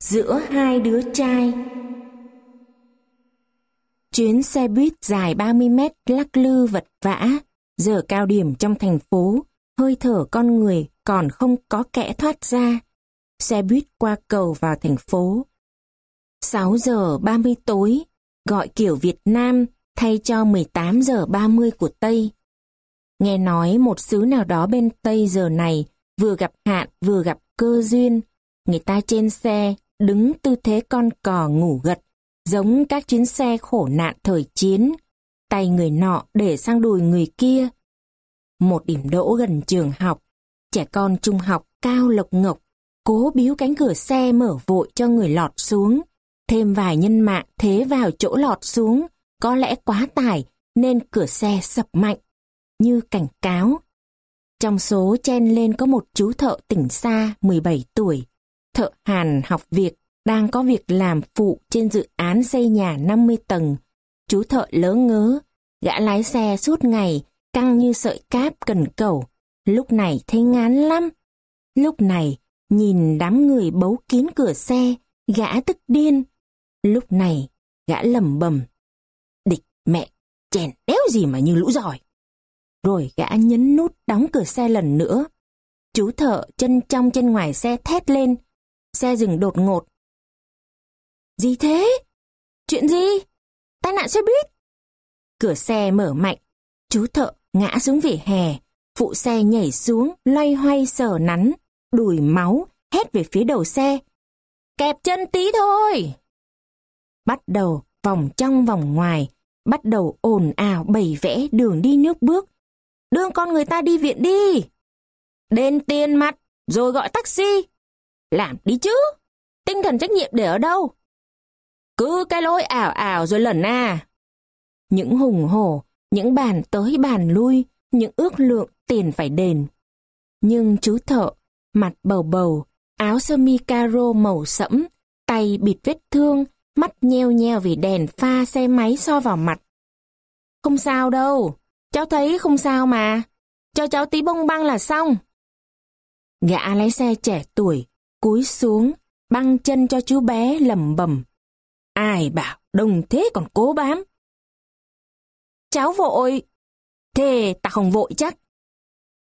giữa hai đứa trai. Chuyến xe buýt dài 30 mét lắc lư vật vã, giờ cao điểm trong thành phố, hơi thở con người còn không có kẽ thoát ra. Xe buýt qua cầu vào thành phố. 6 giờ 30 tối, gọi kiểu Việt Nam thay cho 18 giờ 30 của Tây. Nghe nói một xứ nào đó bên Tây giờ này vừa gặp hạn vừa gặp cơ duyên, người ta trên xe đứng tư thế con cò ngủ gật, giống các chuyến xe khổ nạn thời chiến, tay người nọ để sang đùi người kia. Một điểm đỗ gần trường học, trẻ con trung học cao lộc ngọc, cố biếu cánh cửa xe mở vội cho người lọt xuống. Thêm vài nhân mạng thế vào chỗ lọt xuống, có lẽ quá tải nên cửa xe sập mạnh, như cảnh cáo. Trong số chen lên có một chú thợ tỉnh xa 17 tuổi, thợ hàn học việc, đang có việc làm phụ trên dự án xây nhà 50 tầng. Chú thợ lớn ngớ, gã lái xe suốt ngày, căng như sợi cáp cần cầu. Lúc này thấy ngán lắm. Lúc này, nhìn đám người bấu kín cửa xe, gã tức điên. Lúc này, gã lầm bầm. Địch mẹ, chèn đéo gì mà như lũ giỏi. Rồi gã nhấn nút đóng cửa xe lần nữa. Chú thợ chân trong chân ngoài xe thét lên. Xe dừng đột ngột. Gì thế? Chuyện gì? Tai nạn xe buýt? Cửa xe mở mạnh. Chú thợ ngã xuống vỉa hè. Phụ xe nhảy xuống, loay hoay sờ nắn, đùi máu, hét về phía đầu xe. Kẹp chân tí thôi! Bắt đầu vòng trong vòng ngoài, bắt đầu ồn ào bày vẽ đường đi nước bước. Đưa con người ta đi viện đi! Đền tiền mặt, rồi gọi taxi. Làm đi chứ! Tinh thần trách nhiệm để ở đâu? Cứ cái lối ảo ảo rồi lần à. Những hùng hổ, những bàn tới bàn lui, những ước lượng tiền phải đền. Nhưng chú thợ, mặt bầu bầu, áo sơ mi caro màu sẫm, tay bịt vết thương, mắt nheo nheo vì đèn pha xe máy so vào mặt. Không sao đâu, cháu thấy không sao mà, cho cháu tí bông băng là xong. Gã lái xe trẻ tuổi, cúi xuống, băng chân cho chú bé lầm bầm. Ai bảo đông thế còn cố bám. Cháu vội. Thế ta không vội chắc.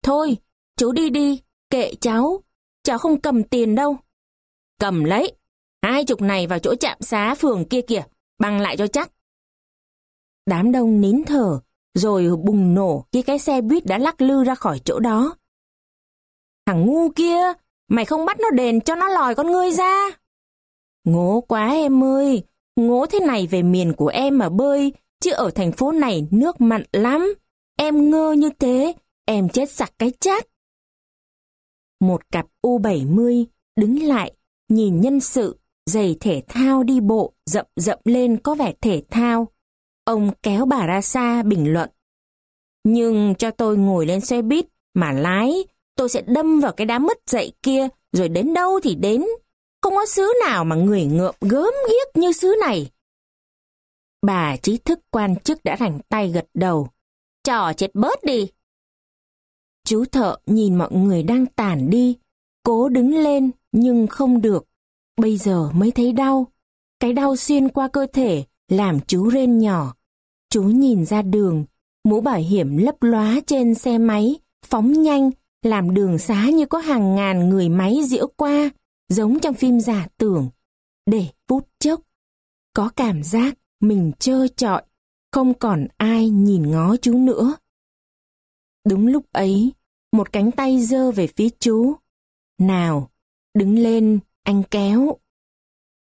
Thôi, chú đi đi, kệ cháu. Cháu không cầm tiền đâu. Cầm lấy. Hai chục này vào chỗ trạm xá phường kia kìa, băng lại cho chắc. Đám đông nín thở, rồi bùng nổ khi cái xe buýt đã lắc lư ra khỏi chỗ đó. Thằng ngu kia, mày không bắt nó đền cho nó lòi con ngươi ra. Ngố quá em ơi, ngố thế này về miền của em mà bơi, chứ ở thành phố này nước mặn lắm. Em ngơ như thế, em chết sặc cái chát. Một cặp U70 đứng lại, nhìn nhân sự, giày thể thao đi bộ, rậm rậm lên có vẻ thể thao. Ông kéo bà ra xa bình luận. Nhưng cho tôi ngồi lên xe buýt mà lái, tôi sẽ đâm vào cái đám mất dậy kia, rồi đến đâu thì đến. Không có xứ nào mà người ngợm gớm ghiếc như xứ này. Bà trí thức quan chức đã rảnh tay gật đầu. Trò chết bớt đi. Chú thợ nhìn mọi người đang tản đi, cố đứng lên nhưng không được. Bây giờ mới thấy đau. Cái đau xuyên qua cơ thể làm chú rên nhỏ. Chú nhìn ra đường, mũ bảo hiểm lấp lóa trên xe máy, phóng nhanh, làm đường xá như có hàng ngàn người máy diễu qua giống trong phim giả tưởng, để phút chốc. Có cảm giác mình trơ trọi, không còn ai nhìn ngó chú nữa. Đúng lúc ấy, một cánh tay dơ về phía chú. Nào, đứng lên, anh kéo.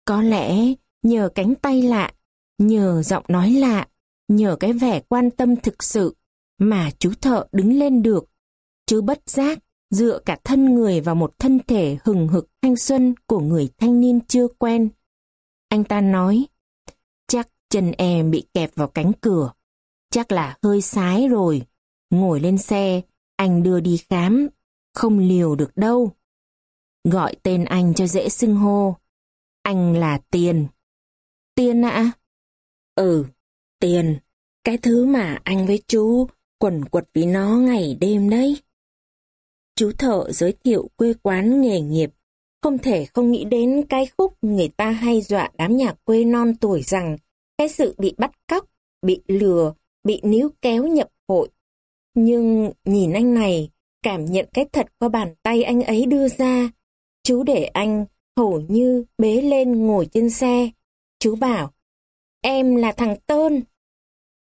Có lẽ nhờ cánh tay lạ, nhờ giọng nói lạ, nhờ cái vẻ quan tâm thực sự mà chú thợ đứng lên được chứ bất giác dựa cả thân người vào một thân thể hừng hực thanh xuân của người thanh niên chưa quen. Anh ta nói, chắc chân em bị kẹp vào cánh cửa, chắc là hơi sái rồi, ngồi lên xe, anh đưa đi khám, không liều được đâu. Gọi tên anh cho dễ xưng hô, anh là Tiền. Tiền ạ? Ừ, Tiền, cái thứ mà anh với chú quần quật vì nó ngày đêm đấy. Chú thợ giới thiệu quê quán nghề nghiệp, không thể không nghĩ đến cái khúc người ta hay dọa đám nhà quê non tuổi rằng cái sự bị bắt cóc, bị lừa, bị níu kéo nhập hội. Nhưng nhìn anh này, cảm nhận cái thật qua bàn tay anh ấy đưa ra. Chú để anh hầu như bế lên ngồi trên xe. Chú bảo, em là thằng Tơn.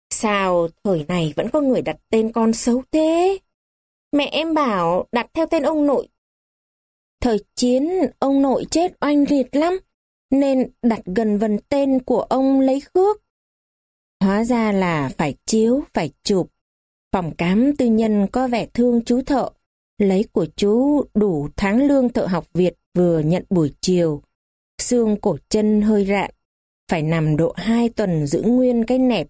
Sao thời này vẫn có người đặt tên con xấu thế? Mẹ em bảo đặt theo tên ông nội. Thời chiến, ông nội chết oanh liệt lắm, nên đặt gần vần tên của ông lấy khước. Hóa ra là phải chiếu, phải chụp. Phòng cám tư nhân có vẻ thương chú thợ, lấy của chú đủ tháng lương thợ học Việt vừa nhận buổi chiều. Xương cổ chân hơi rạn, phải nằm độ hai tuần giữ nguyên cái nẹp.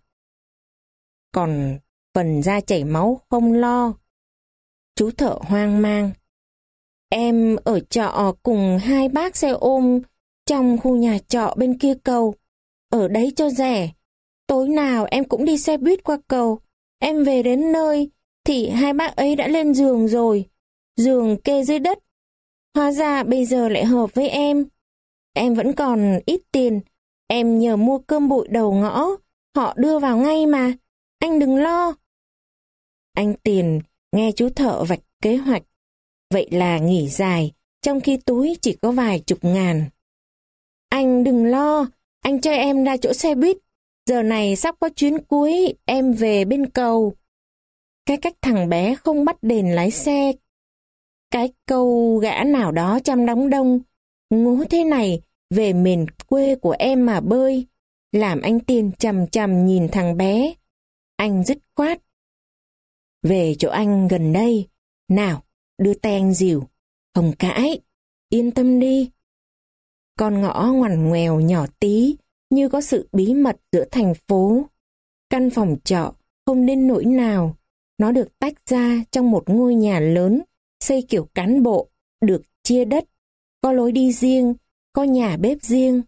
Còn phần da chảy máu không lo. Chú thợ hoang mang. Em ở trọ cùng hai bác xe ôm trong khu nhà trọ bên kia cầu. Ở đấy cho rẻ. Tối nào em cũng đi xe buýt qua cầu. Em về đến nơi thì hai bác ấy đã lên giường rồi. Giường kê dưới đất. Hóa ra bây giờ lại hợp với em. Em vẫn còn ít tiền. Em nhờ mua cơm bụi đầu ngõ. Họ đưa vào ngay mà. Anh đừng lo. Anh Tiền nghe chú thợ vạch kế hoạch. Vậy là nghỉ dài, trong khi túi chỉ có vài chục ngàn. Anh đừng lo, anh cho em ra chỗ xe buýt. Giờ này sắp có chuyến cuối, em về bên cầu. Cái cách thằng bé không bắt đền lái xe. Cái câu gã nào đó chăm đóng đông. Ngố thế này, về miền quê của em mà bơi. Làm anh Tiên chầm chầm nhìn thằng bé. Anh dứt khoát. Về chỗ anh gần đây. Nào, đưa ten dìu. Không cãi, yên tâm đi. Con ngõ ngoằn ngoèo nhỏ tí, như có sự bí mật giữa thành phố. Căn phòng trọ không nên nỗi nào. Nó được tách ra trong một ngôi nhà lớn, xây kiểu cán bộ, được chia đất. Có lối đi riêng, có nhà bếp riêng,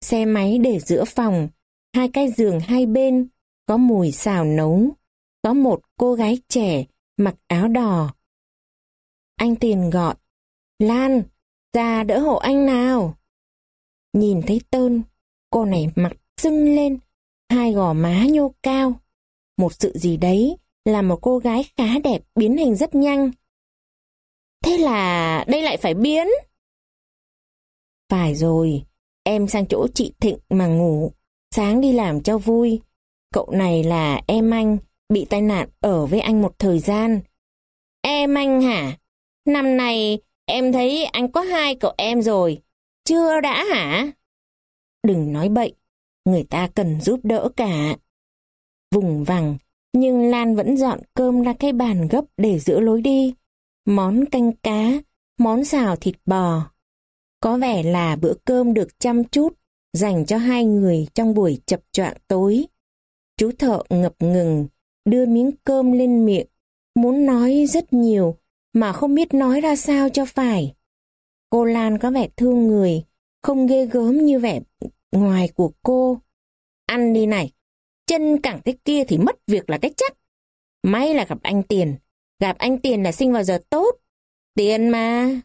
xe máy để giữa phòng, hai cái giường hai bên, có mùi xào nấu. Có một cô gái trẻ mặc áo đỏ. Anh tiền gọi, Lan, ra đỡ hộ anh nào. Nhìn thấy Tơn, cô này mặt sưng lên, hai gò má nhô cao. Một sự gì đấy là một cô gái khá đẹp biến hình rất nhanh. Thế là đây lại phải biến. Phải rồi, em sang chỗ chị Thịnh mà ngủ, sáng đi làm cho vui. Cậu này là em anh, bị tai nạn ở với anh một thời gian. Em anh hả? Năm nay em thấy anh có hai cậu em rồi, chưa đã hả? Đừng nói bậy, người ta cần giúp đỡ cả. Vùng vằng, nhưng Lan vẫn dọn cơm ra cái bàn gấp để giữa lối đi. Món canh cá, món xào thịt bò. Có vẻ là bữa cơm được chăm chút, dành cho hai người trong buổi chập choạng tối. Chú thợ ngập ngừng, đưa miếng cơm lên miệng, muốn nói rất nhiều, mà không biết nói ra sao cho phải. Cô Lan có vẻ thương người, không ghê gớm như vẻ ngoài của cô. Ăn đi này, chân cẳng thế kia thì mất việc là cái chắc. May là gặp anh Tiền, gặp anh Tiền là sinh vào giờ tốt. Tiền mà.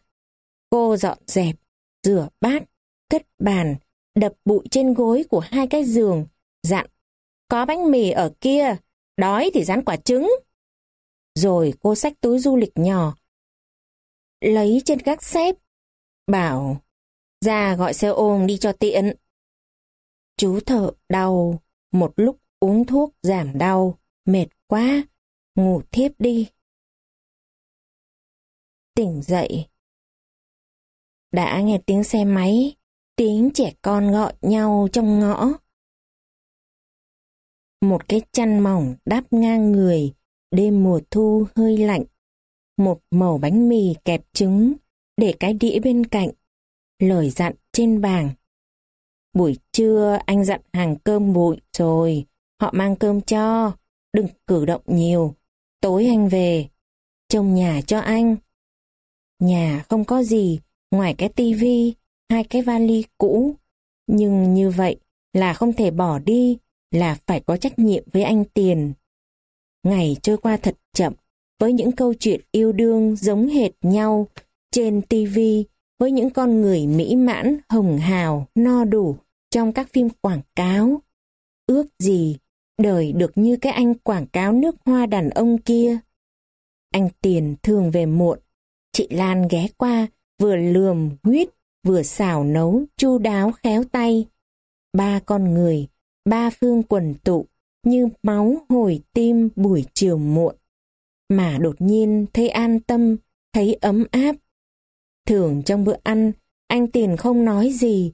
Cô dọn dẹp, rửa bát, cất bàn, đập bụi trên gối của hai cái giường, dặn. Có bánh mì ở kia, đói thì rán quả trứng. Rồi cô xách túi du lịch nhỏ, lấy trên gác xếp, bảo ra gọi xe ôm đi cho tiện. Chú thợ đau, một lúc uống thuốc giảm đau, mệt quá, ngủ thiếp đi. Tỉnh dậy. Đã nghe tiếng xe máy, tiếng trẻ con gọi nhau trong ngõ. Một cái chăn mỏng đắp ngang người, đêm mùa thu hơi lạnh. Một mẩu bánh mì kẹp trứng, để cái đĩa bên cạnh. Lời dặn trên bảng. Buổi trưa anh dặn hàng cơm bụi rồi, họ mang cơm cho, đừng cử động nhiều. Tối anh về, trông nhà cho anh. Nhà không có gì, ngoài cái tivi, hai cái vali cũ. Nhưng như vậy là không thể bỏ đi, là phải có trách nhiệm với anh Tiền. Ngày trôi qua thật chậm, với những câu chuyện yêu đương giống hệt nhau trên tivi với những con người mỹ mãn, hồng hào, no đủ trong các phim quảng cáo. Ước gì đời được như cái anh quảng cáo nước hoa đàn ông kia. Anh Tiền thường về muộn, chị Lan ghé qua, vừa lườm, huyết, vừa xào nấu, chu đáo khéo tay. Ba con người, ba phương quần tụ, như máu hồi tim buổi chiều muộn. Mà đột nhiên thấy an tâm, thấy ấm áp. Thường trong bữa ăn, anh Tiền không nói gì.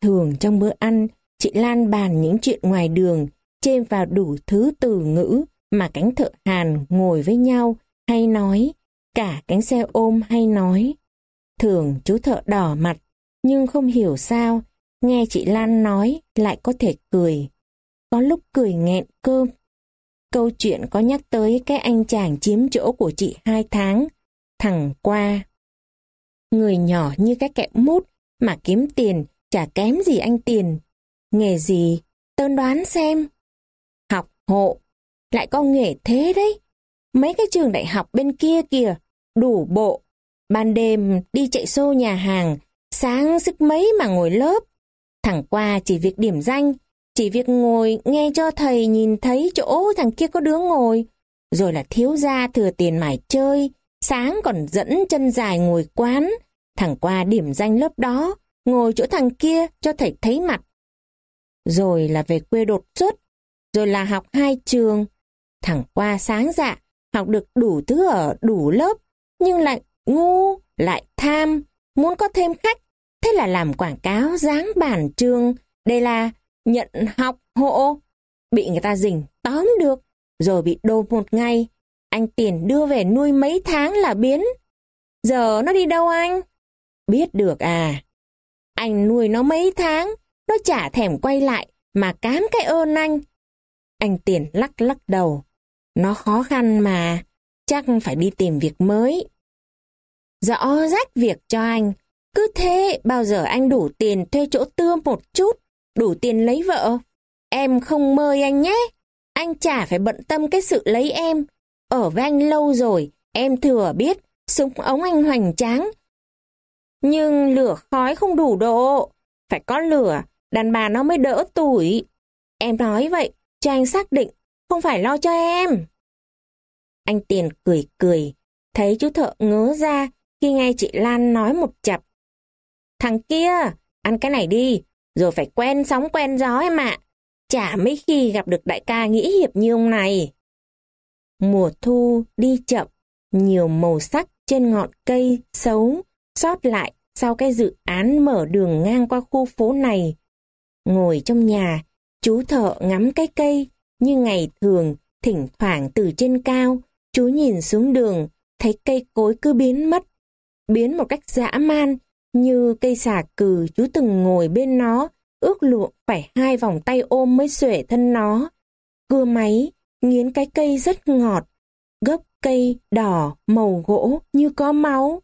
Thường trong bữa ăn, chị Lan bàn những chuyện ngoài đường, chêm vào đủ thứ từ ngữ mà cánh thợ Hàn ngồi với nhau hay nói, cả cánh xe ôm hay nói. Thường chú thợ đỏ mặt, nhưng không hiểu sao, nghe chị Lan nói lại có thể cười. Có lúc cười nghẹn cơm. Câu chuyện có nhắc tới cái anh chàng chiếm chỗ của chị hai tháng, thằng qua. Người nhỏ như cái kẹo mút mà kiếm tiền chả kém gì anh tiền. Nghề gì? Tơn đoán xem. Học hộ. Lại có nghề thế đấy. Mấy cái trường đại học bên kia kìa, đủ bộ. Ban đêm đi chạy xô nhà hàng, sáng sức mấy mà ngồi lớp. Thằng qua chỉ việc điểm danh, chỉ việc ngồi nghe cho thầy nhìn thấy chỗ thằng kia có đứa ngồi. Rồi là thiếu gia thừa tiền mải chơi, sáng còn dẫn chân dài ngồi quán. Thằng qua điểm danh lớp đó, ngồi chỗ thằng kia cho thầy thấy mặt. Rồi là về quê đột xuất, rồi là học hai trường. Thằng qua sáng dạ, học được đủ thứ ở đủ lớp, nhưng lại ngu, lại tham, muốn có thêm khách. Thế là làm quảng cáo dáng bản trương đây là nhận học hộ. Bị người ta dình tóm được, rồi bị đồ một ngày. Anh tiền đưa về nuôi mấy tháng là biến. Giờ nó đi đâu anh? Biết được à. Anh nuôi nó mấy tháng, nó chả thèm quay lại mà cám cái ơn anh. Anh tiền lắc lắc đầu. Nó khó khăn mà, chắc phải đi tìm việc mới. Rõ rách việc cho anh. Cứ thế bao giờ anh đủ tiền thuê chỗ tưa một chút, đủ tiền lấy vợ. Em không mời anh nhé. Anh chả phải bận tâm cái sự lấy em. Ở với anh lâu rồi, em thừa biết, súng ống anh hoành tráng. Nhưng lửa khói không đủ độ. Phải có lửa, đàn bà nó mới đỡ tuổi. Em nói vậy, cho anh xác định, không phải lo cho em. Anh Tiền cười cười, thấy chú thợ ngớ ra khi nghe chị Lan nói một chập. Thằng kia, ăn cái này đi, rồi phải quen sóng quen gió em ạ. Chả mấy khi gặp được đại ca nghĩ hiệp như ông này. Mùa thu đi chậm, nhiều màu sắc trên ngọn cây xấu, sót lại sau cái dự án mở đường ngang qua khu phố này. Ngồi trong nhà, chú thợ ngắm cái cây, như ngày thường, thỉnh thoảng từ trên cao, chú nhìn xuống đường, thấy cây cối cứ biến mất. Biến một cách dã man, như cây xà cừ chú từng ngồi bên nó, ước lượng phải hai vòng tay ôm mới xuể thân nó. Cưa máy, nghiến cái cây rất ngọt, gốc cây đỏ, màu gỗ như có máu.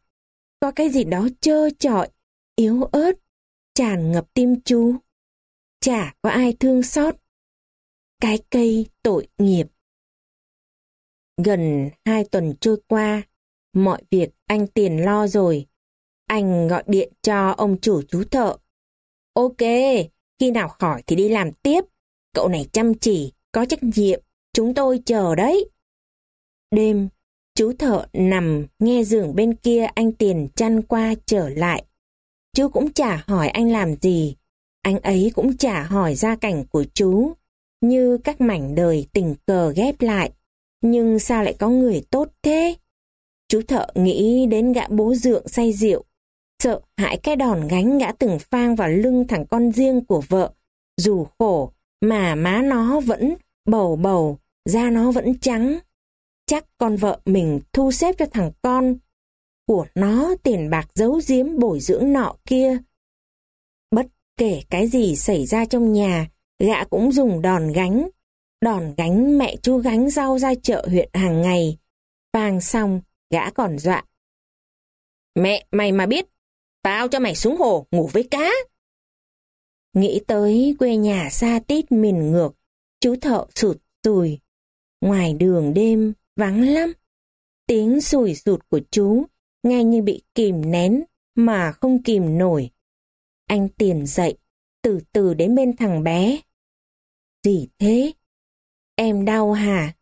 Có cái gì đó trơ trọi, yếu ớt, tràn ngập tim chú. Chả có ai thương xót. Cái cây tội nghiệp. Gần hai tuần trôi qua, mọi việc anh tiền lo rồi. Anh gọi điện cho ông chủ chú thợ. Ok, khi nào khỏi thì đi làm tiếp. Cậu này chăm chỉ, có trách nhiệm, chúng tôi chờ đấy. Đêm, chú thợ nằm nghe giường bên kia anh tiền chăn qua trở lại. Chú cũng chả hỏi anh làm gì, anh ấy cũng chả hỏi gia cảnh của chú, như các mảnh đời tình cờ ghép lại. Nhưng sao lại có người tốt thế? Chú thợ nghĩ đến gã bố dượng say rượu, sợ hãi cái đòn gánh gã từng phang vào lưng thằng con riêng của vợ. Dù khổ, mà má nó vẫn bầu bầu, da nó vẫn trắng. Chắc con vợ mình thu xếp cho thằng con của nó tiền bạc giấu giếm bồi dưỡng nọ kia. Bất kể cái gì xảy ra trong nhà, gã cũng dùng đòn gánh. Đòn gánh mẹ chú gánh rau ra chợ huyện hàng ngày. Vàng xong, gã còn dọa. Mẹ mày mà biết, tao cho mày xuống hồ ngủ với cá. Nghĩ tới quê nhà xa tít miền ngược, chú thợ sụt sùi. Ngoài đường đêm, vắng lắm. Tiếng sùi sụt của chú, nghe như bị kìm nén, mà không kìm nổi. Anh tiền dậy, từ từ đến bên thằng bé. Gì thế? Em đau hả?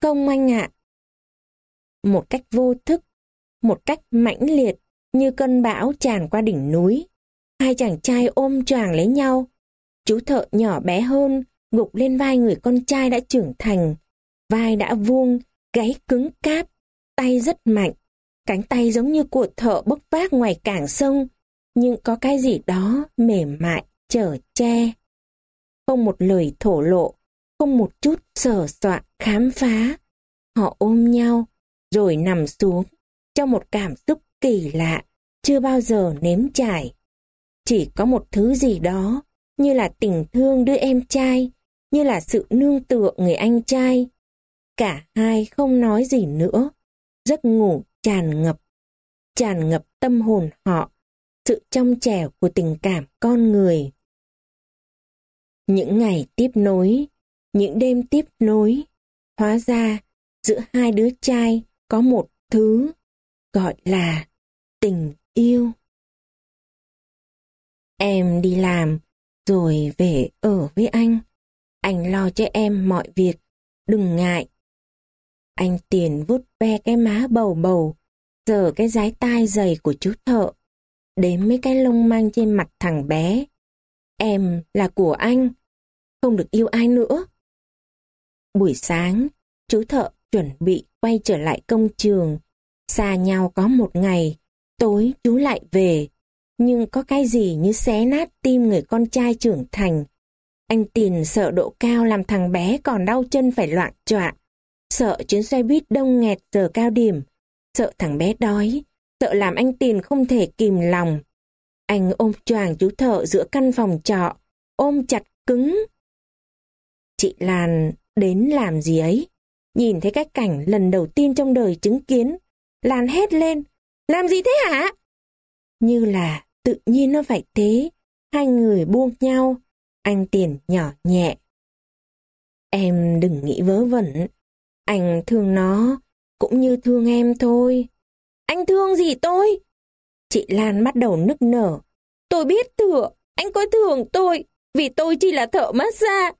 Không anh ạ. Một cách vô thức, một cách mãnh liệt, như cơn bão tràn qua đỉnh núi. Hai chàng trai ôm choàng lấy nhau. Chú thợ nhỏ bé hơn, gục lên vai người con trai đã trưởng thành. Vai đã vuông, gáy cứng cáp, tay rất mạnh. Cánh tay giống như của thợ bốc vác ngoài cảng sông, nhưng có cái gì đó mềm mại, chở che. Không một lời thổ lộ, không một chút sờ soạn khám phá. Họ ôm nhau, rồi nằm xuống, trong một cảm xúc kỳ lạ, chưa bao giờ nếm trải. Chỉ có một thứ gì đó, như là tình thương đứa em trai, như là sự nương tựa người anh trai. Cả hai không nói gì nữa, giấc ngủ tràn ngập, tràn ngập tâm hồn họ, sự trong trẻo của tình cảm con người. Những ngày tiếp nối, những đêm tiếp nối, hóa ra giữa hai đứa trai có một thứ gọi là tình yêu. Em đi làm, rồi về ở với anh. Anh lo cho em mọi việc, đừng ngại. Anh tiền vút ve cái má bầu bầu, giờ cái dái tai dày của chú thợ, đếm mấy cái lông mang trên mặt thằng bé. Em là của anh, không được yêu ai nữa. Buổi sáng, chú thợ chuẩn bị quay trở lại công trường. Xa nhau có một ngày, tối chú lại về. Nhưng có cái gì như xé nát tim người con trai trưởng thành. Anh Tiền sợ độ cao làm thằng bé còn đau chân phải loạn trọa. Sợ chuyến xe buýt đông nghẹt giờ cao điểm. Sợ thằng bé đói. Sợ làm anh Tiền không thể kìm lòng. Anh ôm choàng chú thợ giữa căn phòng trọ. Ôm chặt cứng. Chị Lan, đến làm gì ấy? Nhìn thấy cái cảnh lần đầu tiên trong đời chứng kiến. Lan hét lên. Làm gì thế hả? Như là tự nhiên nó phải thế. Hai người buông nhau. Anh tiền nhỏ nhẹ. Em đừng nghĩ vớ vẩn. Anh thương nó, cũng như thương em thôi. Anh thương gì tôi? Chị Lan bắt đầu nức nở. Tôi biết thừa, anh coi thường tôi, vì tôi chỉ là thợ massage.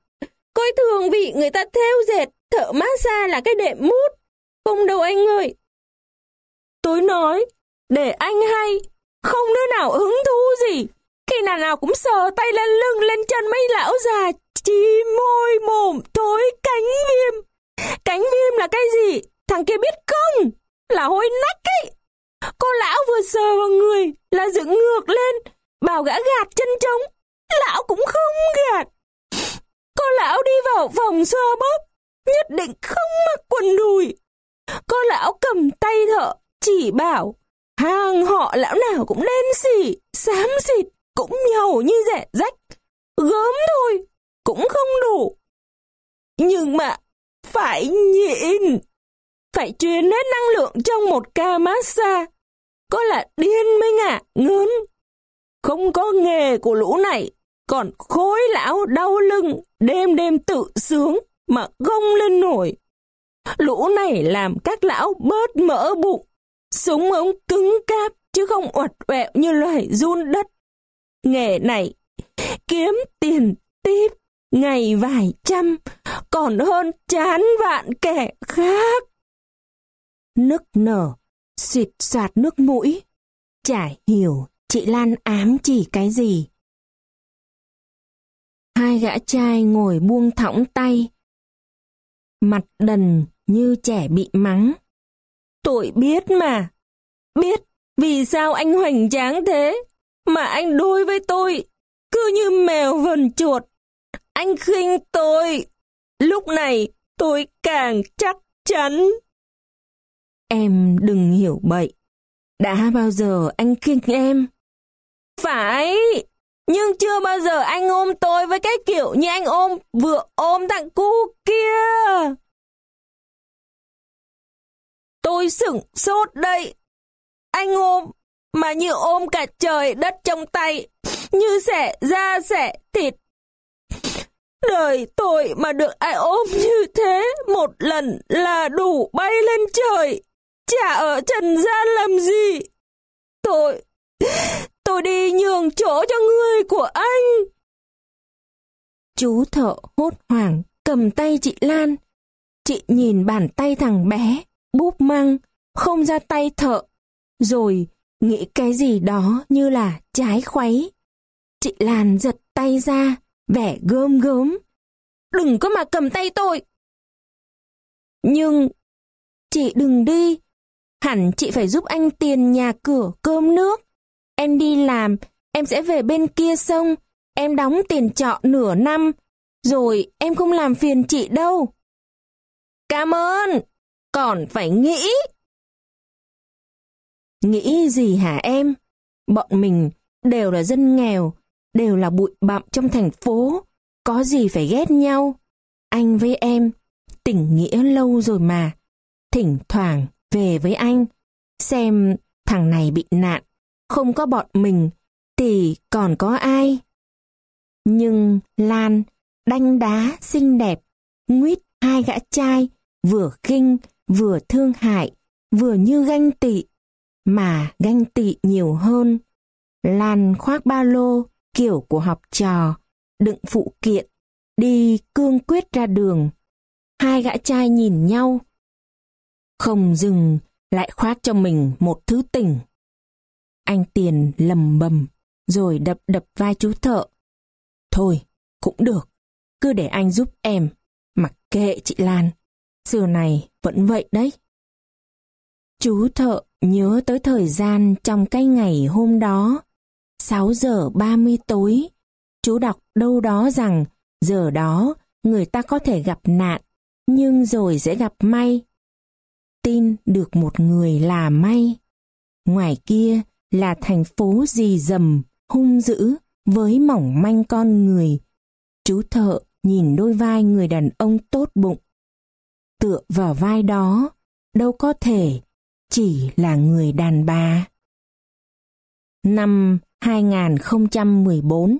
Coi thường vì người ta theo dệt, thợ massage là cái đệm mút. Không đâu anh ơi. Tôi nói, để anh hay, không đứa nào hứng thú gì. Khi nào nào cũng sờ tay lên lưng lên chân mấy lão già, chi môi mồm thối cánh viêm. Cánh viêm là cái gì? Thằng kia biết không? Là hôi nách ấy. Cô lão vừa sờ vào người là dựng ngược lên, bảo gã gạt chân trống. Lão cũng không gạt. Cô lão đi vào phòng xoa bóp, nhất định không mặc quần đùi. Cô lão cầm tay thợ, chỉ bảo, hàng họ lão nào cũng đen xỉ, xám xịt, cũng nhầu như rẻ rách. Gớm thôi, cũng không đủ. Nhưng mà, phải nhịn. Phải truyền hết năng lượng trong một ca massage. Có là điên mới ngả, ngớn. Không có nghề của lũ này, còn khối lão đau lưng, đêm đêm tự sướng mà gông lên nổi. Lũ này làm các lão bớt mỡ bụng, súng ống cứng cáp chứ không uặt quẹo như loài run đất. Nghề này kiếm tiền tiếp ngày vài trăm, còn hơn chán vạn kẻ khác. Nức nở, xịt soạt nước mũi, chả hiểu chị Lan ám chỉ cái gì. Hai gã trai ngồi buông thõng tay. Mặt đần như trẻ bị mắng. Tôi biết mà. Biết vì sao anh hoành tráng thế. Mà anh đối với tôi cứ như mèo vần chuột. Anh khinh tôi. Lúc này tôi càng chắc chắn. Em đừng hiểu bậy. Đã bao giờ anh khinh em? Phải, nhưng chưa bao giờ anh ôm tôi với cái kiểu như anh ôm vừa ôm thằng cu kia. Tôi sửng sốt đây. Anh ôm, mà như ôm cả trời đất trong tay, như sẻ da sẻ thịt. Đời tôi mà được ai ôm như thế một lần là đủ bay lên trời, chả ở trần gian làm gì. Tôi, Tôi đi nhường chỗ cho người của anh. Chú thợ hốt hoảng cầm tay chị Lan. Chị nhìn bàn tay thằng bé, búp măng, không ra tay thợ. Rồi nghĩ cái gì đó như là trái khuấy. Chị Lan giật tay ra, vẻ gớm gớm. Đừng có mà cầm tay tôi. Nhưng, chị đừng đi. Hẳn chị phải giúp anh tiền nhà cửa, cơm nước. Em đi làm, em sẽ về bên kia sông. Em đóng tiền trọ nửa năm. Rồi em không làm phiền chị đâu. Cảm ơn, còn phải nghĩ. Nghĩ gì hả em? Bọn mình đều là dân nghèo, đều là bụi bặm trong thành phố, có gì phải ghét nhau. Anh với em, tình nghĩa lâu rồi mà. Thỉnh thoảng về với anh, xem thằng này bị nạn, không có bọn mình, thì còn có ai? Nhưng Lan, đanh đá, xinh đẹp, nguyết hai gã trai, vừa khinh, vừa thương hại, vừa như ganh tị, mà ganh tị nhiều hơn. Lan khoác ba lô, kiểu của học trò, đựng phụ kiện, đi cương quyết ra đường. Hai gã trai nhìn nhau. Không dừng, lại khoác cho mình một thứ tỉnh. Anh Tiền lầm bầm, rồi đập đập vai chú thợ. Thôi, cũng được, cứ để anh giúp em, mặc kệ chị Lan. Xưa này vẫn vậy đấy. Chú thợ nhớ tới thời gian trong cái ngày hôm đó. 6 giờ 30 tối, chú đọc đâu đó rằng giờ đó người ta có thể gặp nạn, nhưng rồi sẽ gặp may. Tin được một người là may. Ngoài kia là thành phố dì dầm, hung dữ, với mỏng manh con người. Chú thợ nhìn đôi vai người đàn ông tốt bụng. Tựa vào vai đó, đâu có thể chỉ là người đàn bà. Năm 2014